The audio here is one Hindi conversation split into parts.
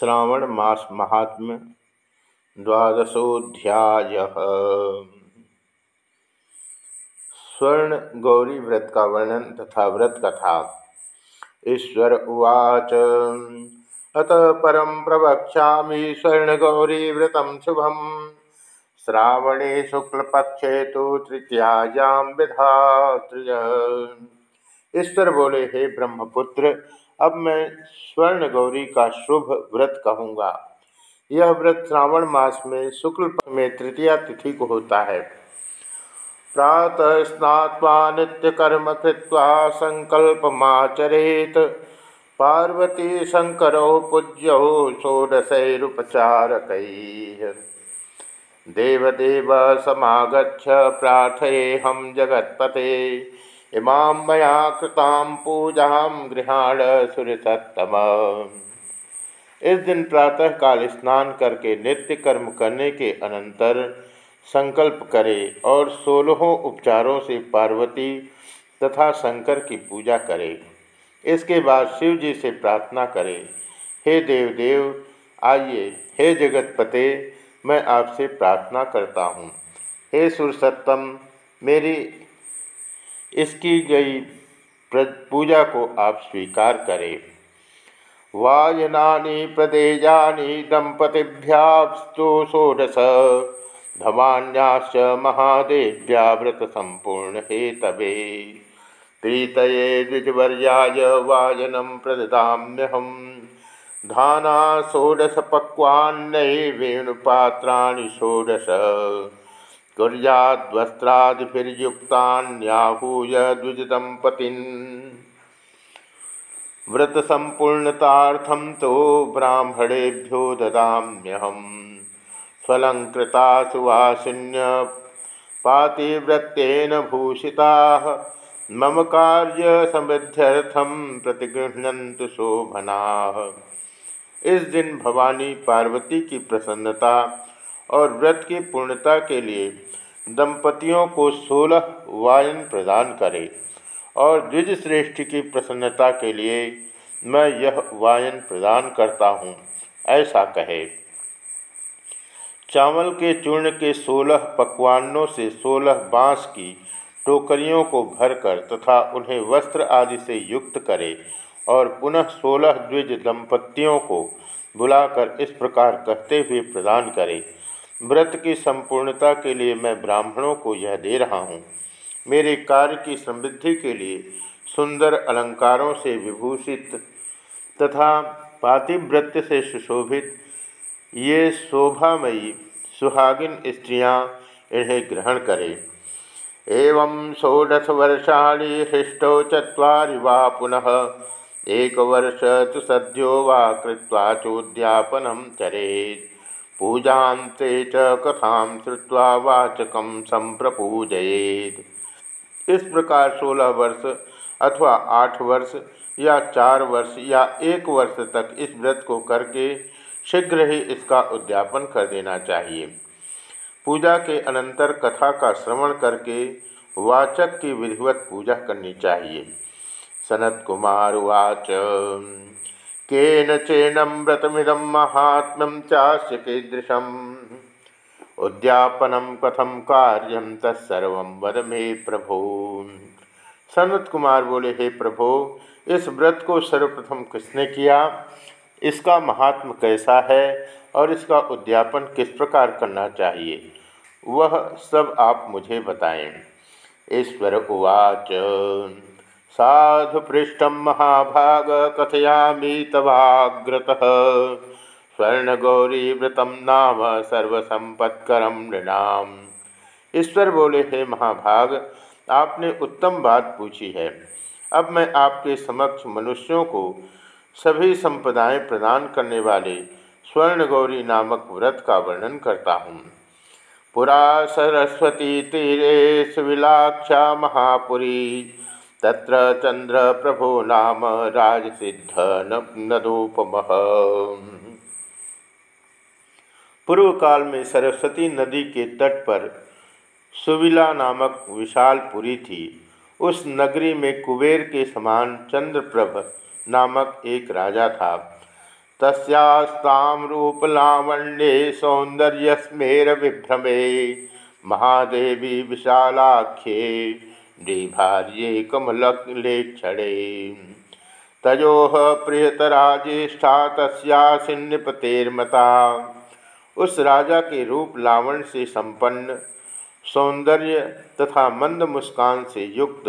श्रावण मास महात्म द्वादशोध्याय। स्वर्ण, गौरी व्रत का वर्णन तथा व्रत कथा। ईश्वर उवाच, अत परम प्रवक्षा स्वर्ण, गौरी व्रत शुभम। श्रावणे शुक्लपक्षे तो तृतीयायां विधातृ ईश्वर बोले, हे ब्रह्मपुत्र अब मैं स्वर्ण गौरी का शुभ व्रत कहूँगा। यह व्रत श्रावण मास में शुक्ल में तृतीया तिथि को होता है। प्रातः स्नात्वा नित्यकर्म कृत्वा संकल्पमाचरेत। पार्वती शंकरो पूज्यो षोडशैरुपचारक। देवदेव समागछ प्रार्थये हम जगत्पते। इमां मया कृतां पूजा गृहाण सुरसत्तम। इस दिन प्रातः काल स्नान करके, नित्य कर्म करने के अनंतर संकल्प करे और सोलहों उपचारों से पार्वती तथा शंकर की पूजा करे। इसके बाद शिव जी से प्रार्थना करे, हे देव देव आइए, हे जगतपते, मैं आपसे प्रार्थना करता हूँ। हे सुरसत्तम, मेरी इसकी गई पूजा को आप स्वीकार करें। वायनानि प्रदेजानि दंपतिभ्यास्तु षोडश भवान्याश्च महादेव्या व्रत संपूर्ण हेतवे प्रीतये द्विजवर्याय वायनं प्रददाम्यहम् धाना षोडश पक्वान्नै वेणुपात्राणि षोडश। कुर्याद्वस्त्रादिभिर्युक्तान्याहूय व्रत संपूर्णतार्थम तो ब्राह्मणेभ्यो ददाम्यहम्। स्वलंकृता सुवासिन्य पातिव्रत्येन भूषिताः। मम कार्य समृद्ध्यर्थम प्रतिगृहणंतु शोभना। इस दिन भवानी पार्वती की प्रसन्नता और व्रत की पूर्णता के लिए दंपतियों को सोलह वायन प्रदान करे। और द्विज श्रेष्ठ की प्रसन्नता के लिए मैं यह वायन प्रदान करता हूँ, ऐसा कहे। चावल के चूर्ण के सोलह पकवानों से सोलह बाँस की टोकरियों को भरकर तथा उन्हें वस्त्र आदि से युक्त करे और पुनः सोलह द्विज दंपतियों को बुलाकर इस प्रकार कहते हुए प्रदान करे। व्रत की संपूर्णता के लिए मैं ब्राह्मणों को यह दे रहा हूँ। मेरे कार्य की समृद्धि के लिए सुंदर अलंकारों से विभूषित तथा पातिव्रत्य से सुशोभित ये शोभामयी, सुहागिन स्त्रियाँ इन्हें ग्रहण करें। एवं षोडश वर्षाणी हृष्टौ चुरी वा पुनः एक वर्ष तो सद्यो वा कृत्वा चोद्यापनम चरेत। पूजाते च कथा श्रुवा वाचक संप्रपूजयेद इस प्रकार सोलह वर्ष अथवा आठ वर्ष या चार वर्ष या एक वर्ष तक इस व्रत को करके शीघ्र ही इसका उद्यापन कर देना चाहिए। पूजा के अनंतर कथा का श्रवण करके वाचक की विधिवत पूजा करनी चाहिए। सनत कुमार वाच। केन चेनम व्रतमिदम महात्म्यम चास्य कीदृशम उद्यापनम कथम कार्यम तत्सर्व वद मे प्रभो। सनत कुमार बोले, हे प्रभो, इस व्रत को सर्वप्रथम किसने किया? इसका महात्म कैसा है? और इसका उद्यापन किस प्रकार करना चाहिए? वह सब आप मुझे बताएँ। ईश्वर उवाच। साधु पृष्ठ महाभाग कथयामी तवाग्रत स्वर्णगौरी व्रतम नाम सर्वसंपत्करम नृणाम। ईश्वर बोले, हे महाभाग, आपने उत्तम बात पूछी है। अब मैं आपके समक्ष मनुष्यों को सभी संपदाएँ प्रदान करने वाले स्वर्ण गौरी नामक व्रत का वर्णन करता हूँ। पुरा सरस्वती तीरे सुविलाक्षा महापुरी तत्र चंद्र प्रभो नाम राजसिद्ध नदोपम पूर्व काल में सरस्वती नदी के तट पर सुविला नामक विशाल पुरी थी। उस नगरी में कुबेर के समान चंद्रप्रभ नामक एक राजा था। तस्यास्तां रूपलावण्ये सौन्दर्यस्मेर विभ्रमे। महादेवी विशालाख्ये नृभार्ये कमललेक्षणे तयो प्रियतरा ज्येष्ठा तस्यासिन्नपतेर्मता। उस राजा के रूप लावण से संपन्न, सौंदर्य तथा मंद मुस्कान से युक्त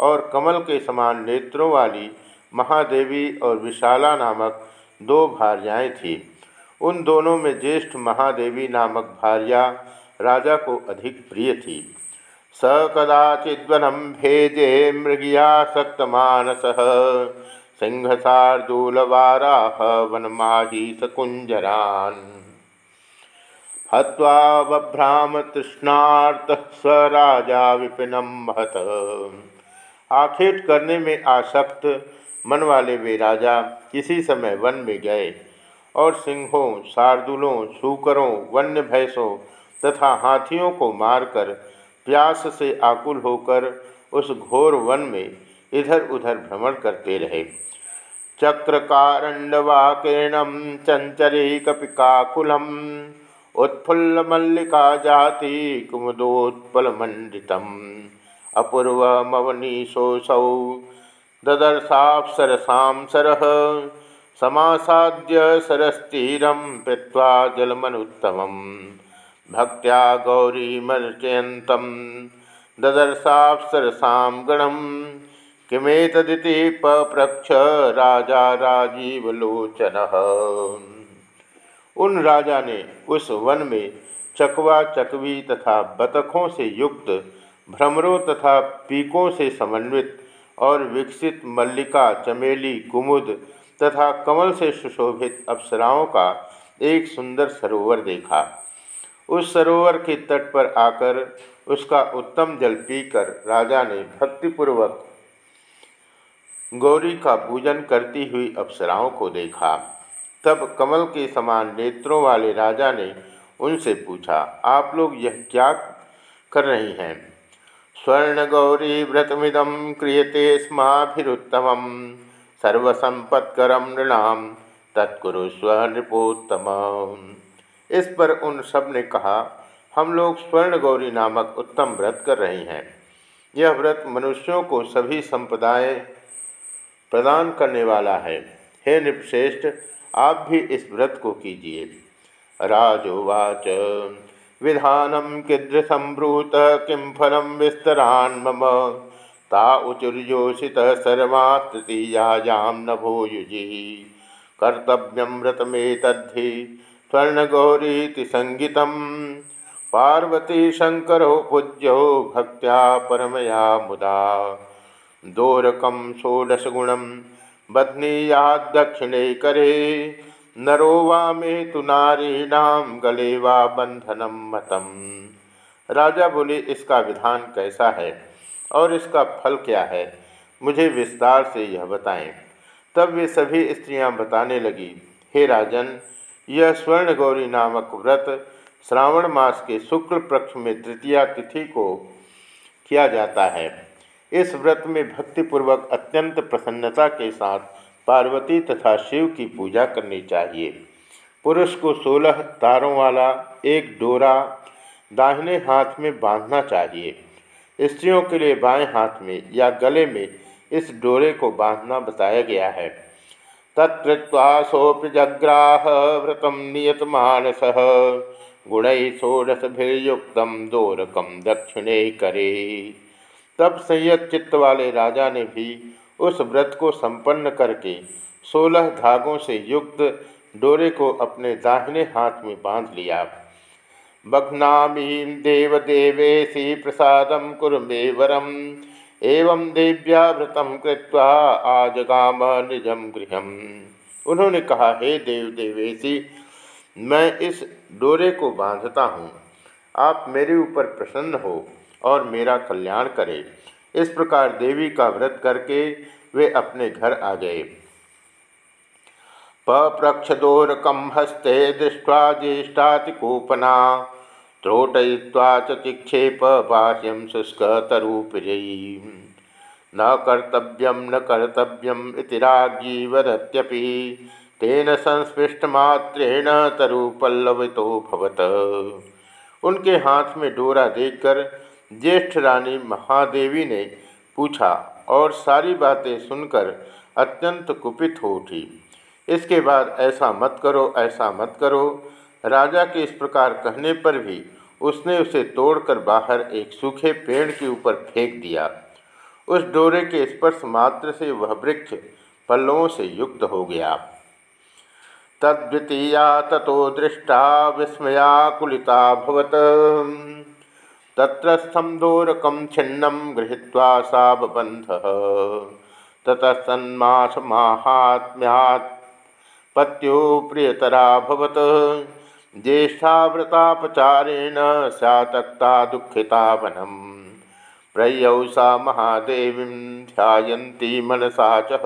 और कमल के समान नेत्रों वाली महादेवी और विशाला नामक दो भार्याएँ थीं। उन दोनों में ज्येष्ठ महादेवी नामक भार्या राजा को अधिक प्रिय थी। स कदाचिद्वनम भेजे मृगियासक्तमानस सिंहसार्दूलवाराह वनमाही सकुंजरान हत्वा बभ्राम तृष्णार्थ स राजा विपिनम महत। आखेट करने में आसक्त मन वाले वे राजा किसी समय वन में गए और सिंहों, शार्दुलों शूकरों वन्य भैंसों तथा हाथियों को मारकर प्यास से आकुल होकर उस घोर वन में इधर उधर भ्रमण करते रहे। चक्रकारण्डवाकीर्णम चंचरी कपिकाकुलम उत्फुल्ल मल्लिका जाति कुमुदोत्पल मंडितम अपूर्व मवनीशोसौ ददर्शापसरसां सरः, समासाद्य सरस्तीरं पीत्वा जलमनुत्तमम्। भक्त्या गौरीमर्चयन्तं ददर्शापसरसां गणं। किमेतदिति पप्रक्ष राजा राजीवलोचन। उन राजा ने उस वन में चकवा चकवी तथा बतखों से युक्त, भ्रमरों तथा पीकों से समन्वित और विकसित मल्लिका, चमेली, कुमुद तथा कमल से सुशोभित अप्सराओं का एक सुंदर सरोवर देखा। उस सरोवर के तट पर आकर उसका उत्तम जल पीकर राजा ने भक्तिपूर्वक गौरी का पूजन करती हुई अप्सराओं को देखा। तब कमल के समान नेत्रों वाले राजा ने उनसे पूछा, आप लोग यह क्या कर रही हैं? स्वर्ण गौरी व्रतमिदम क्रियते स्माभिरुत्तम सर्वसंपत्करम नृणाम तत्कुरु स्वनृपोत्तम इस पर उन सबने कहा, हम लोग स्वर्ण गौरी नामक उत्तम व्रत कर रहे हैं। यह व्रत मनुष्यों को सभी संपदाएँ प्रदान करने वाला है। हे नृपश्रेष्ठ, आप भी इस व्रत को कीजिए। राजोवाच विधानम कीदृशंब्रूत किं फलम विस्तरान् मम। ता उचुर्योषित सर्वास्तृतीयायां नभो युजि कर्तव्यं व्रतमेतद्धि स्वर्णगौरीति संगीतं पार्वती शंकर पूज्यो भक्त्या परमया मुदा। दोरकं षोडशगुणं बध्नीयाद्दक्षिणे करे। नरो वा मे तो नारीणाम गले वा बंधनम मतम। राजा बोले, इसका विधान कैसा है और इसका फल क्या है? मुझे विस्तार से यह बताएँ। तब वे सभी स्त्रियाँ बताने लगी, हे राजन यह स्वर्ण गौरी नामक व्रत श्रावण मास के शुक्ल पक्ष में तृतीया तिथि को किया जाता है। इस व्रत में भक्तिपूर्वक अत्यंत प्रसन्नता के साथ पार्वती तथा शिव की पूजा करनी चाहिए। पुरुष को सोलह तारों वाला एक डोरा दाहिने हाथ में बांधना चाहिए। स्त्रियों के लिए बाएँ हाथ में या गले में इस डोरे को बांधना बताया गया है। तत्वा सोपि जग्राह व्रतम नियत मानस गुण षोडशभिर्युक्त दोरकम दक्षिणे करे। तब संयत चित्त वाले राजा ने भी उस व्रत को संपन्न करके सोलह धागों से युक्त डोरे को अपने दाहिने हाथ में बाँध लिया। बघ्नामी देवदेवेशी प्रसाद कुरमे वरम एवं देव्या व्रतम कृत्वा आजगाम निजम गृह उन्होंने कहा, हे देव देवेशी, मैं इस डोरे को बांधता हूँ। आप मेरे ऊपर प्रसन्न हो और मेरा कल्याण करें। इस प्रकार देवी का व्रत करके वे अपने घर आ गए। पप्रक्षदोरकम हस्ते दृष्टवा ज्येष्ठातिकोपना त्रोटय्वा चिक्षेप बाह्यम शुष्कतरूपिजयी न कर्तव्यम न कर्तव्यम इति राज्ञी तेन संस्पृष्टमात्रेण तरुपल्लवितो भवत। उनके हाथ में डोरा देखकर ज्येष्ठ रानी महादेवी ने पूछा और सारी बातें सुनकर अत्यंत कुपित हो उठी। इसके बाद ऐसा मत करो, ऐसा मत करो राजा के इस प्रकार कहने पर भी उसने उसे तोड़कर बाहर एक सूखे पेड़ के ऊपर फेंक दिया। उस डोरे के स्पर्श मात्र से वह वृक्ष पल्लवों से युक्त हो गया। तद्वितीया ततो दृष्टा विस्मयाकुलिता भवत। तत्रस्थम दोरकम छिन्नम गृहीत्वा सा बबंध महात्म्यात् पत्यो प्रियतराभवत ज्येष्ठाव्रतापचारेण स्यातक्ता दुःखिता वनम प्रयौ सा महादेवी ध्यायन्ती मनसा च।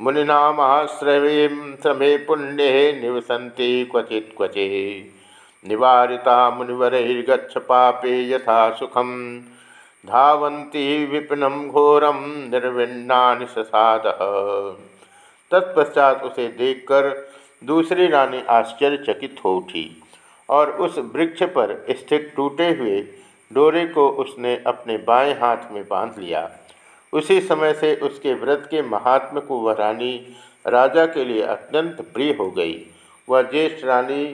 मुनिनामाश्रवीं श्रमे पुण्ये निवसन्ति क्वचित् क्वचि निवारिता मुनिवरैर्गच्छ पापे यथा सुखम। धावन्ती विपिनं घोरम निर्विण्णानि ससाद तत्पश्चात उसे देखकर दूसरी रानी आश्चर्यचकित हो उठी और उस वृक्ष पर स्थित टूटे हुए डोरे को उसने अपने बाएँ हाथ में बाँध लिया। उसी समय से उसके व्रत के महात्म को वह रानी राजा के लिए अत्यंत प्रिय हो गई। वह ज्येष्ठ रानी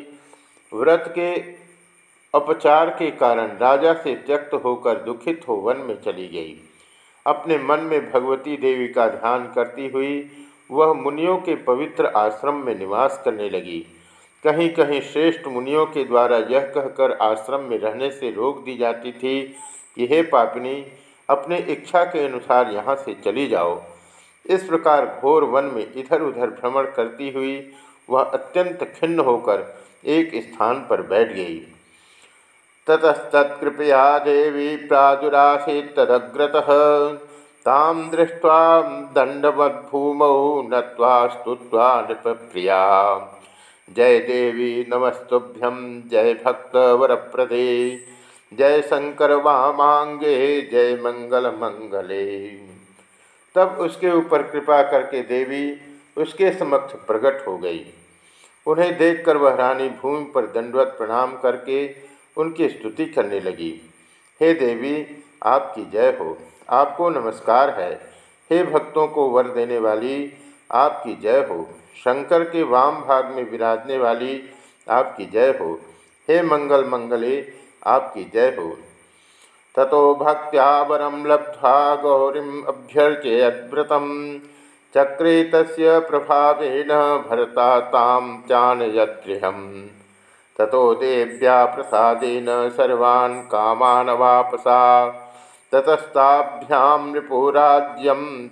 व्रत के अपचार के कारण राजा से त्यक्त होकर दुखित हो वन में चली गई। अपने मन में भगवती देवी का ध्यान करती हुई वह मुनियों के पवित्र आश्रम में निवास करने लगी। कहीं कहीं श्रेष्ठ मुनियों के द्वारा यह कहकर आश्रम में रहने से रोक दी जाती थी कि, हे पापिनी, अपने इच्छा के अनुसार यहाँ से चली जाओ। इस प्रकार घोर वन में इधर उधर भ्रमण करती हुई वह अत्यंत खिन्न होकर एक स्थान पर बैठ गई। ततस्तत्कृपया देवी प्रादुरासी तदग्रतः। ताम दृष्ट्वा दंडवद्भूमौ नत्वा स्तुत्वा नृपप्रिया। जय देवी नमस्तुभ्यं, जय भक्त भक्तवरप्रदे। जय शंकर वामांगे, जय मंगल मंगले। तब उसके ऊपर कृपा करके देवी उसके समक्ष प्रकट हो गई। उन्हें देखकर वह रानी भूमि पर दंडवत प्रणाम करके उनकी स्तुति करने लगी। हे देवी आपकी जय हो। आपको नमस्कार है। हे भक्तों को वर देने वाली, आपकी जय हो। शंकर के वाम भाग में विराजने वाली, आपकी जय हो। हे मंगल मंगले, आपकी जय हो। ततो भक्त्या लब्ध्वा गौरीम अभ्यर्चयद्व्रतम चक्रे तस्य प्रभावेन भरता ताम चानयद्गृहम ततो देव्या प्रसादेन सर्वान् कामान वापसा। ततस्ताभ्याम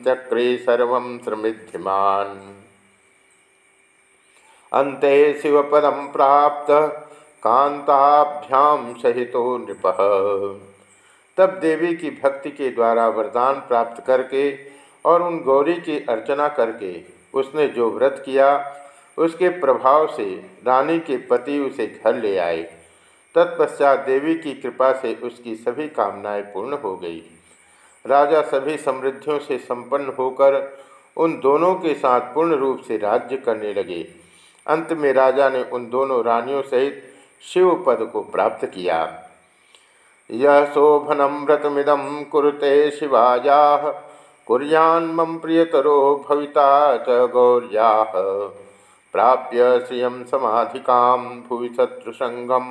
चक्रे सर्व श्रमिध्यमान। अन्ते शिवपदम प्राप्त कांताभ्याम सहितो नृप। तब देवी की भक्ति के द्वारा वरदान प्राप्त करके और उन गौरी की अर्चना करके उसने जो व्रत किया, उसके प्रभाव से रानी के पति उसे घर ले आए। तत्पश्चात देवी की कृपा से उसकी सभी कामनाएँ पूर्ण हो गई। राजा सभी समृद्धियों से संपन्न होकर उन दोनों के साथ पूर्ण रूप से राज्य करने लगे। अंत में राजा ने उन दोनों रानियों सहित शिव पद को प्राप्त किया। यह शोभनम व्रतमिदम कुरुते शिवाजा कुरियान मम प्रियतरो भविता च गौरिया। प्राप्य श्रियम समाधिका भुवि शत्रुसंगम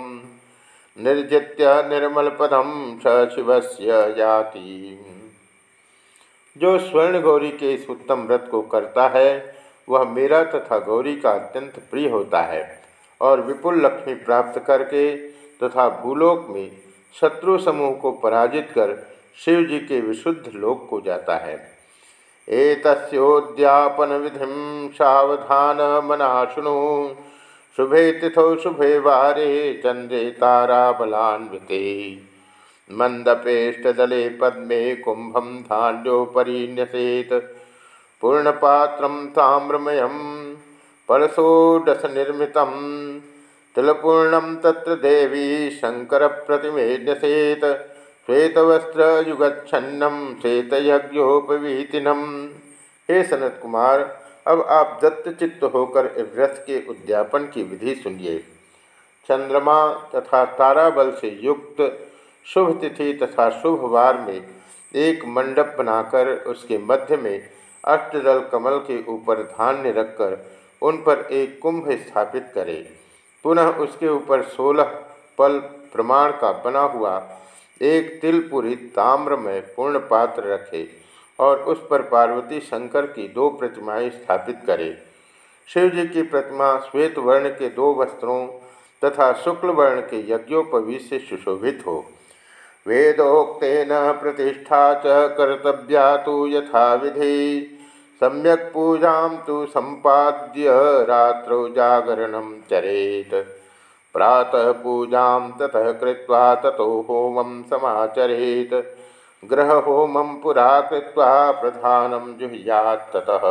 निर्जित्य निर्मल पदम स शिव जाति जो स्वर्ण गौरी के इस उत्तम व्रत को करता है, वह मेरा तथा गौरी का अत्यंत प्रिय होता है और विपुल लक्ष्मी प्राप्त करके तथा भूलोक में शत्रु समूह को पराजित कर शिव जी के विशुद्ध लोक को जाता है। एतस्योद्यापन विधि सावधान मना शुणु शुभे तिथौ शुभे वारे, चंद्रे ताराबलान्विते मंदपेष्टदले पद्मे कुंभम धान्योपरी न्यसेत। ताम्रमयं परशोडशनिर्मितं तिलपूर्णं तत्र देवी शङ्करप्रतिमे न्यसेत। श्वेतवस्त्रयुगच्छन्नं, श्वेतयज्ञोपवीतिनं। हे सनत कुमार अब आप दत्तचित्त होकर व्रत के उद्यापन की विधि सुनिए। चंद्रमा तथा तारा बल से युक्त शुभ तिथि तथा शुभ वार में एक मंडप बनाकर उसके मध्य में अष्टदल कमल के ऊपर धान्य रखकर उन पर एक कुंभ स्थापित करें। पुनः उसके ऊपर सोलह पल प्रमाण का बना हुआ एक तिलपुरी ताम्र में पूर्ण पात्र रखे। और उस पर पार्वती शंकर की दो प्रतिमाएँ स्थापित करे। शिव जी की प्रतिमा श्वेत वर्ण के दो वस्त्रों तथा शुक्ल वर्ण के यज्ञोपवी से सुशोभित हो। वेदोक्तेन प्रतिष्ठा च कर्तव्या तो यथा विधि सम्यक पूजा तो संपाद्य रात्रौ जागरण चरेत। प्रातः पूजा ततः कृत्वा ततो होमं समाचरेत। ग्रहहोमं पुरा कृत्वा प्रधानं जुह्यात् ततः।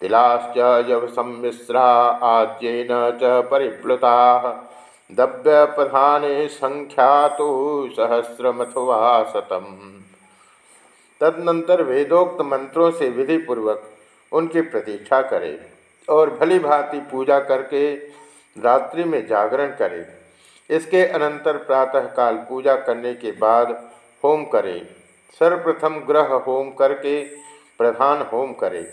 तिलाश्च यवसम्मिश्रा आज्येन च परिप्लुताः। दव्यप्रधाने संख्या तो सहस्रमथवा शतम तदनंतर वेदोक्त मंत्रों से विधिपूर्वक उनकी प्रतीक्षा करें और भली भांति पूजा करके रात्रि में जागरण करे। इसके अनंतर प्रातःकाल पूजा करने के बाद होम करें। सर्वप्रथम ग्रह होम करके प्रधान होम करें।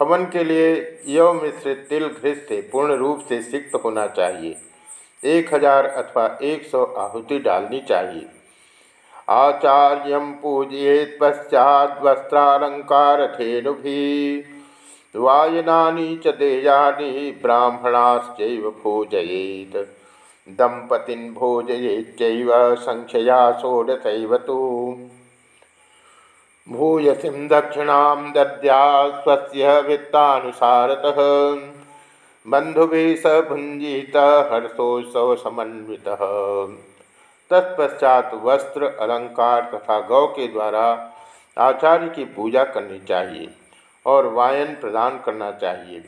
हवन के लिए यव मिश्रित तिल घृत से पूर्ण रूप से सिक्त होना चाहिए। एक हज़ार अथवा एक सौ आहुति डालनी चाहिए। आचार्य पूजिए पश्चात वस्त्रालंकार धेनु भी वायनानी च देयानि ब्राह्मणाश्चैव दंपतिन भोजयेच्चैव संख्यया षोडशैव तु। भूयसीं दक्षिणां दद्या स्वस्य वित्तानुसारतः। बंधुभिः स तत्पश्चात वस्त्र, अलंकार तथा गौ के द्वारा आचार्य की पूजा करनी चाहिए और वायन प्रदान करना चाहिए।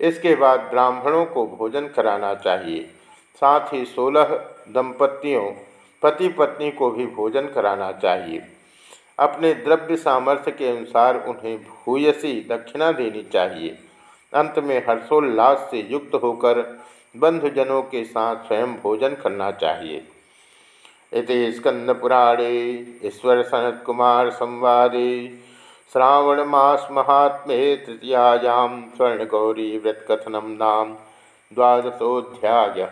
इसके बाद ब्राह्मणों को भोजन कराना चाहिए। साथ ही सोलह दंपतियों पति पत्नी को भी भोजन कराना चाहिए। अपने द्रव्य सामर्थ्य के अनुसार उन्हें भूयसी दक्षिणा देनी चाहिए। अंत में हर्षोल्लास से युक्त होकर बंधुजनों के साथ स्वयं भोजन करना चाहिए। इति स्कंदपुराणे, ईश्वर सनत कुमार संवादे, श्रावण मास महात्मे तृतीयायां स्वर्णगौरी व्रतकथनम नाम। द्वादशोध्याय